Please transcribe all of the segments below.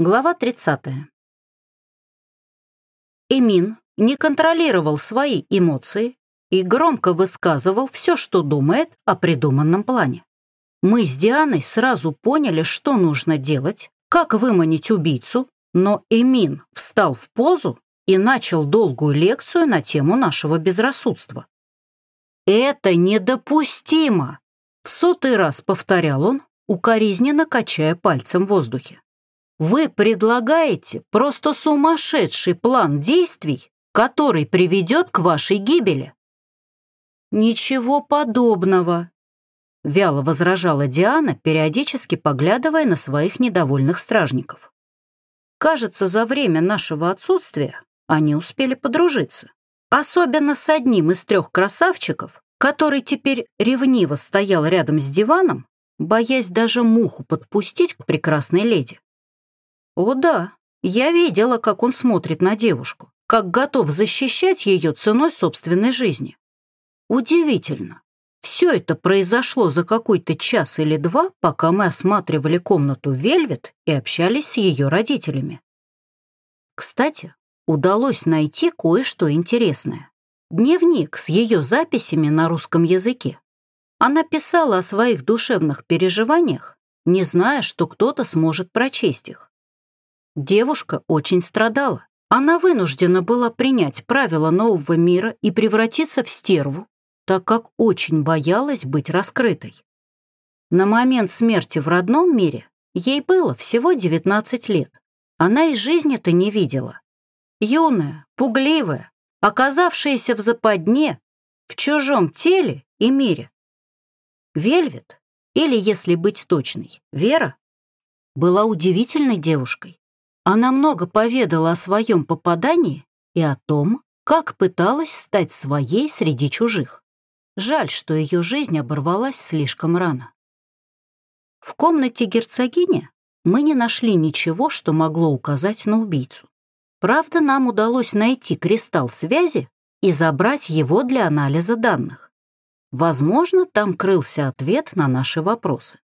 Глава 30. Эмин не контролировал свои эмоции и громко высказывал все, что думает о придуманном плане. Мы с Дианой сразу поняли, что нужно делать, как выманить убийцу, но Эмин встал в позу и начал долгую лекцию на тему нашего безрассудства. «Это недопустимо!» В сотый раз повторял он, укоризненно качая пальцем в воздухе. Вы предлагаете просто сумасшедший план действий, который приведет к вашей гибели. Ничего подобного, вяло возражала Диана, периодически поглядывая на своих недовольных стражников. Кажется, за время нашего отсутствия они успели подружиться. Особенно с одним из трех красавчиков, который теперь ревниво стоял рядом с диваном, боясь даже муху подпустить к прекрасной леди. О да, я видела, как он смотрит на девушку, как готов защищать ее ценой собственной жизни. Удивительно. Все это произошло за какой-то час или два, пока мы осматривали комнату Вельвет и общались с ее родителями. Кстати, удалось найти кое-что интересное. Дневник с ее записями на русском языке. Она писала о своих душевных переживаниях, не зная, что кто-то сможет прочесть их. Девушка очень страдала. Она вынуждена была принять правила нового мира и превратиться в стерву, так как очень боялась быть раскрытой. На момент смерти в родном мире ей было всего 19 лет. Она и жизни-то не видела. Юная, пугливая, оказавшаяся в западне, в чужом теле и мире. Вельвет, или, если быть точной, Вера, была удивительной девушкой. Она много поведала о своем попадании и о том, как пыталась стать своей среди чужих. Жаль, что ее жизнь оборвалась слишком рано. В комнате герцогини мы не нашли ничего, что могло указать на убийцу. Правда, нам удалось найти кристалл связи и забрать его для анализа данных. Возможно, там крылся ответ на наши вопросы.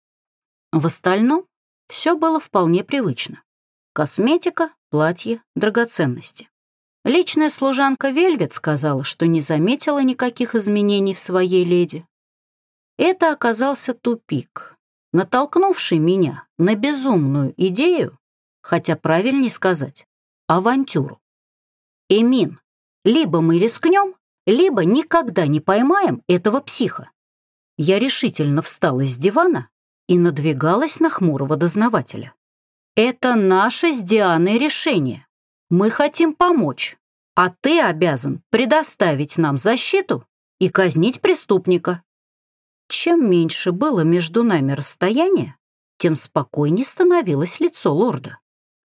В остальном все было вполне привычно. Косметика, платье, драгоценности. Личная служанка Вельвет сказала, что не заметила никаких изменений в своей леди. Это оказался тупик, натолкнувший меня на безумную идею, хотя правильнее сказать, авантюру. Эмин, либо мы рискнем, либо никогда не поймаем этого психа. Я решительно встала с дивана и надвигалась на хмурого дознавателя. Это наше с Дианой решение. Мы хотим помочь, а ты обязан предоставить нам защиту и казнить преступника. Чем меньше было между нами расстояние, тем спокойнее становилось лицо лорда.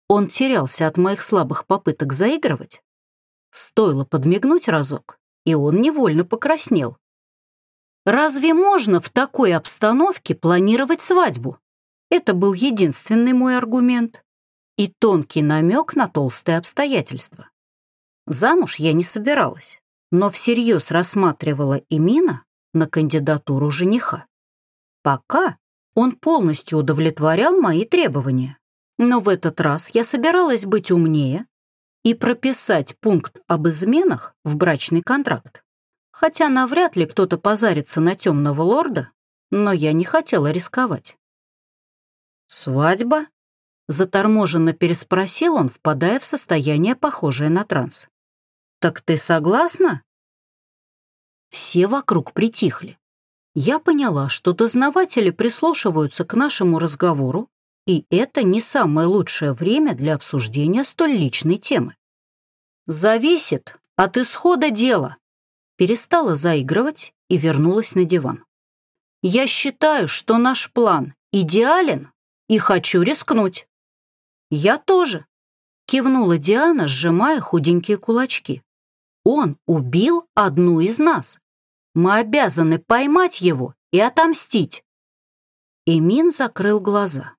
Он терялся от моих слабых попыток заигрывать. Стоило подмигнуть разок, и он невольно покраснел. Разве можно в такой обстановке планировать свадьбу? Это был единственный мой аргумент и тонкий намек на толстые обстоятельства. Замуж я не собиралась, но всерьез рассматривала Имина на кандидатуру жениха. Пока он полностью удовлетворял мои требования, но в этот раз я собиралась быть умнее и прописать пункт об изменах в брачный контракт. Хотя навряд ли кто-то позарится на темного лорда, но я не хотела рисковать. «Свадьба?» — заторможенно переспросил он, впадая в состояние, похожее на транс. «Так ты согласна?» Все вокруг притихли. Я поняла, что дознаватели прислушиваются к нашему разговору, и это не самое лучшее время для обсуждения столь личной темы. «Зависит от исхода дела», перестала заигрывать и вернулась на диван. «Я считаю, что наш план идеален и хочу рискнуть». «Я тоже», — кивнула Диана, сжимая худенькие кулачки. «Он убил одну из нас. Мы обязаны поймать его и отомстить». Эмин закрыл глаза.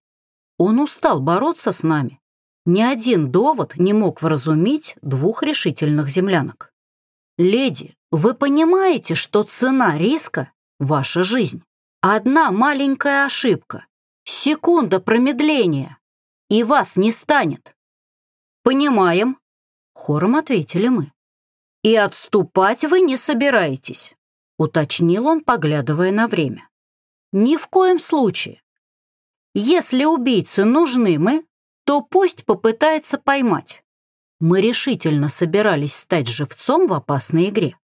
Он устал бороться с нами. Ни один довод не мог вразумить двух решительных землянок. «Леди, вы понимаете, что цена риска — ваша жизнь? Одна маленькая ошибка, Секунда промедления, и вас не станет. Понимаем, хором ответили мы. И отступать вы не собираетесь, уточнил он, поглядывая на время. Ни в коем случае. Если убийцы нужны мы, то пусть попытается поймать. Мы решительно собирались стать живцом в опасной игре.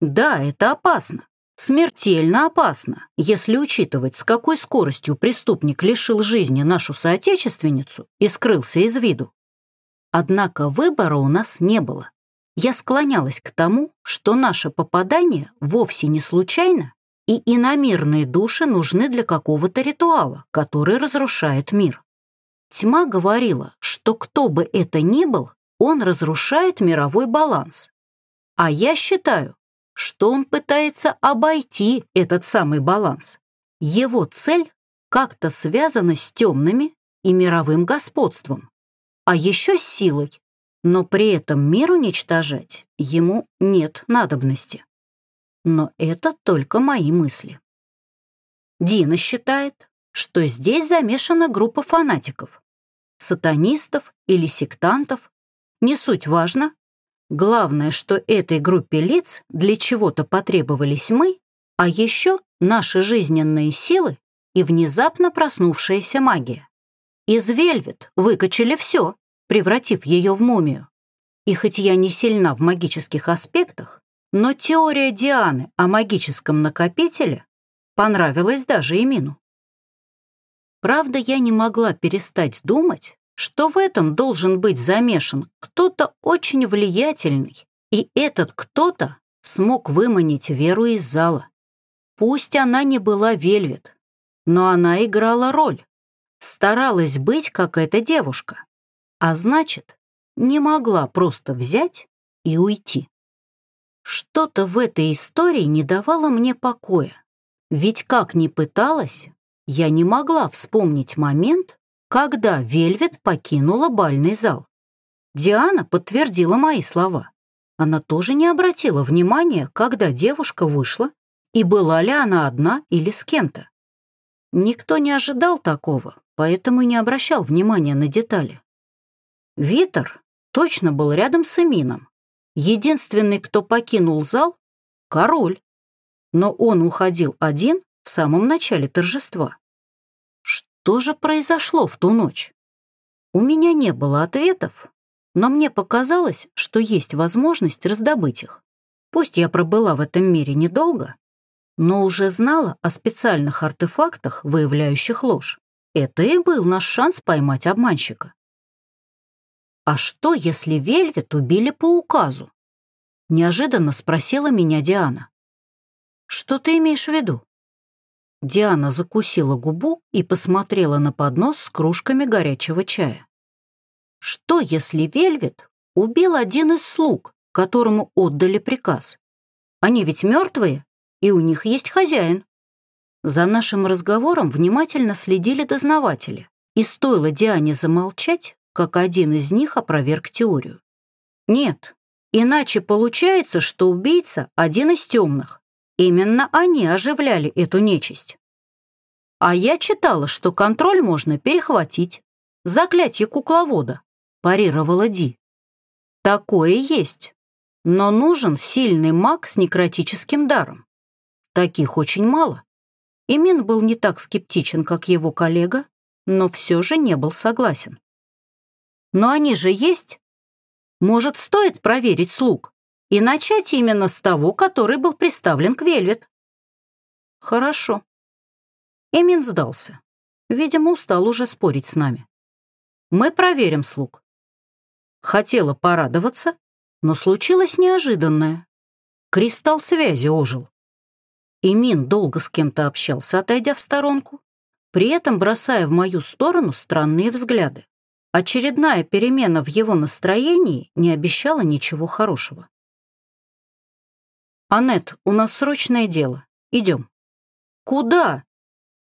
Да, это опасно. Смертельно опасно, если учитывать, с какой скоростью преступник лишил жизни нашу соотечественницу и скрылся из виду. Однако выбора у нас не было. Я склонялась к тому, что наше попадание вовсе не случайно, и иномирные души нужны для какого-то ритуала, который разрушает мир. Тьма говорила, что кто бы это ни был, он разрушает мировой баланс. А я считаю, что он пытается обойти этот самый баланс. Его цель как-то связана с темными и мировым господством, а еще с силой, но при этом мир уничтожать ему нет надобности. Но это только мои мысли. Дина считает, что здесь замешана группа фанатиков, сатанистов или сектантов, не суть важно, Главное, что этой группе лиц для чего-то потребовались мы, а еще наши жизненные силы и внезапно проснувшаяся магия. Из Вельвет выкачали все, превратив ее в мумию. И хоть я не сильна в магических аспектах, но теория Дианы о магическом накопителе понравилась даже Эмину. Правда, я не могла перестать думать, что в этом должен быть замешан кто-то очень влиятельный, и этот кто-то смог выманить Веру из зала. Пусть она не была Вельвет, но она играла роль, старалась быть как эта девушка, а значит, не могла просто взять и уйти. Что-то в этой истории не давало мне покоя, ведь как ни пыталась, я не могла вспомнить момент, когда Вельвет покинула бальный зал. Диана подтвердила мои слова. Она тоже не обратила внимания, когда девушка вышла, и была ли она одна или с кем-то. Никто не ожидал такого, поэтому не обращал внимания на детали. Витер точно был рядом с Эмином. Единственный, кто покинул зал — король. Но он уходил один в самом начале торжества. Что же произошло в ту ночь? У меня не было ответов, но мне показалось, что есть возможность раздобыть их. Пусть я пробыла в этом мире недолго, но уже знала о специальных артефактах, выявляющих ложь. Это и был наш шанс поймать обманщика. «А что, если Вельвет убили по указу?» Неожиданно спросила меня Диана. «Что ты имеешь в виду?» Диана закусила губу и посмотрела на поднос с кружками горячего чая. Что, если Вельвет убил один из слуг, которому отдали приказ? Они ведь мертвые, и у них есть хозяин. За нашим разговором внимательно следили дознаватели, и стоило Диане замолчать, как один из них опроверг теорию. Нет, иначе получается, что убийца один из темных, Именно они оживляли эту нечисть. А я читала, что контроль можно перехватить. Заклятье кукловода, парировала Ди. Такое есть, но нужен сильный маг с некротическим даром. Таких очень мало. Имин был не так скептичен, как его коллега, но все же не был согласен. Но они же есть. Может, стоит проверить слуг? И начать именно с того, который был приставлен к Вельвет. Хорошо. Эмин сдался. Видимо, устал уже спорить с нами. Мы проверим слуг. Хотела порадоваться, но случилось неожиданное. Кристалл связи ожил. Эмин долго с кем-то общался, отойдя в сторонку, при этом бросая в мою сторону странные взгляды. Очередная перемена в его настроении не обещала ничего хорошего. «Аннет, у нас срочное дело. Идем». «Куда?»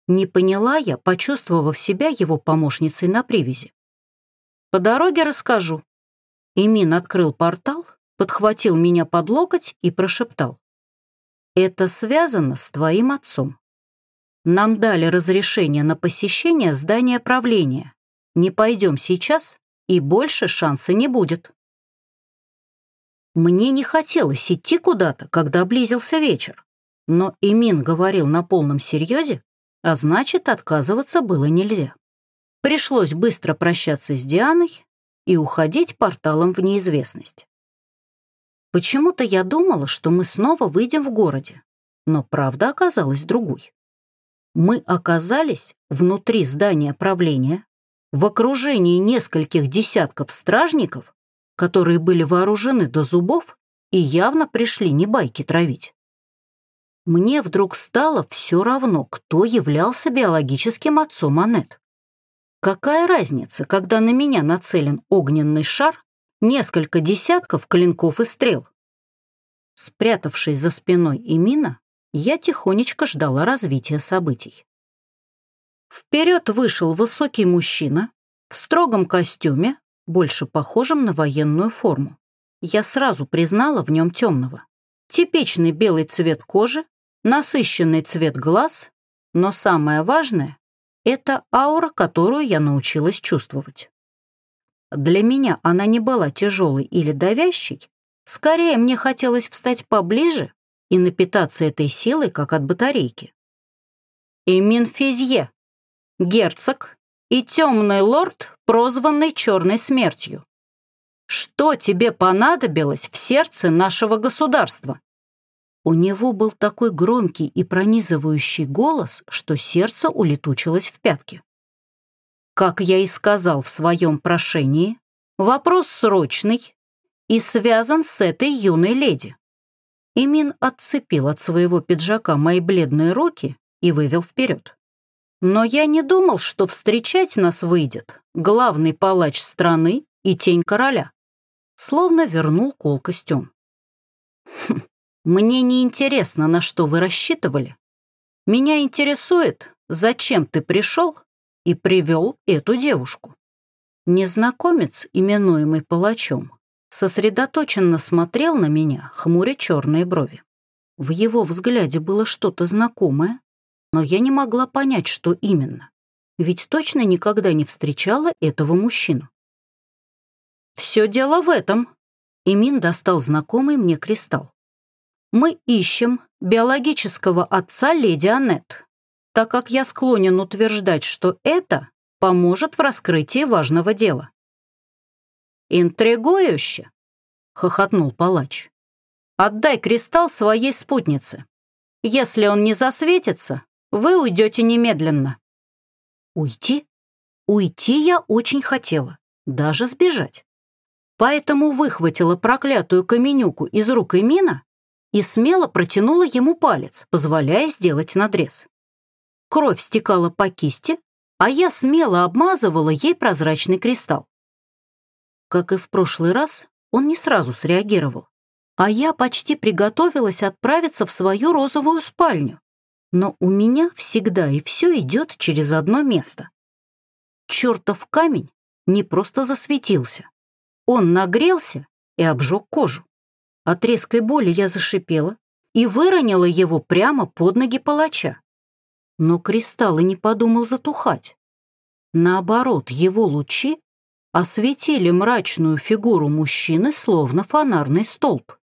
Не поняла я, почувствовав себя его помощницей на привязи. «По дороге расскажу». Имин открыл портал, подхватил меня под локоть и прошептал. «Это связано с твоим отцом. Нам дали разрешение на посещение здания правления, Не пойдем сейчас, и больше шанса не будет. Мне не хотелось идти куда-то, когда близился вечер. Но Эмин говорил на полном серьезе, а значит, отказываться было нельзя. Пришлось быстро прощаться с Дианой и уходить порталом в неизвестность. Почему-то я думала, что мы снова выйдем в городе, но правда оказалась другой. Мы оказались внутри здания правления, в окружении нескольких десятков стражников, которые были вооружены до зубов и явно пришли не байки травить. Мне вдруг стало все равно, кто являлся биологическим отцом Аннет. Какая разница, когда на меня нацелен огненный шар, несколько десятков клинков и стрел? Спрятавшись за спиной Эмина, я тихонечко ждала развития событий. Вперед вышел высокий мужчина в строгом костюме, больше похожем на военную форму. Я сразу признала в нем темного. Типичный белый цвет кожи, насыщенный цвет глаз, но самое важное — это аура, которую я научилась чувствовать. Для меня она не была тяжелой или давящей, скорее мне хотелось встать поближе и напитаться этой силой, как от батарейки. Эмин Физье, герцог и темный лорд, прозванный Черной Смертью. Что тебе понадобилось в сердце нашего государства? У него был такой громкий и пронизывающий голос, что сердце улетучилось в пятки. Как я и сказал в своем прошении, вопрос срочный и связан с этой юной леди. Имин отцепил от своего пиджака мои бледные руки и вывел вперед. Но я не думал, что встречать нас выйдет главный палач страны и тень короля. Словно вернул колкость он. Хм, мне не интересно, на что вы рассчитывали. Меня интересует, зачем ты пришел и привел эту девушку. Незнакомец, именуемый палачом, сосредоточенно смотрел на меня, хмуря черные брови. В его взгляде было что-то знакомое, но я не могла понять, что именно, ведь точно никогда не встречала этого мужчину. «Все дело в этом», — Имин достал знакомый мне кристалл. «Мы ищем биологического отца леди Аннет, так как я склонен утверждать, что это поможет в раскрытии важного дела». «Интригующе!» — хохотнул палач. «Отдай кристалл своей спутнице. Если он не засветится, вы уйдете немедленно». Уйти? Уйти я очень хотела, даже сбежать. Поэтому выхватила проклятую каменюку из рук Эмина и смело протянула ему палец, позволяя сделать надрез. Кровь стекала по кисти, а я смело обмазывала ей прозрачный кристалл. Как и в прошлый раз, он не сразу среагировал, а я почти приготовилась отправиться в свою розовую спальню но у меня всегда и все идет через одно место. Чертов камень не просто засветился. Он нагрелся и обжег кожу. От резкой боли я зашипела и выронила его прямо под ноги палача. Но кристалл и не подумал затухать. Наоборот, его лучи осветили мрачную фигуру мужчины, словно фонарный столб.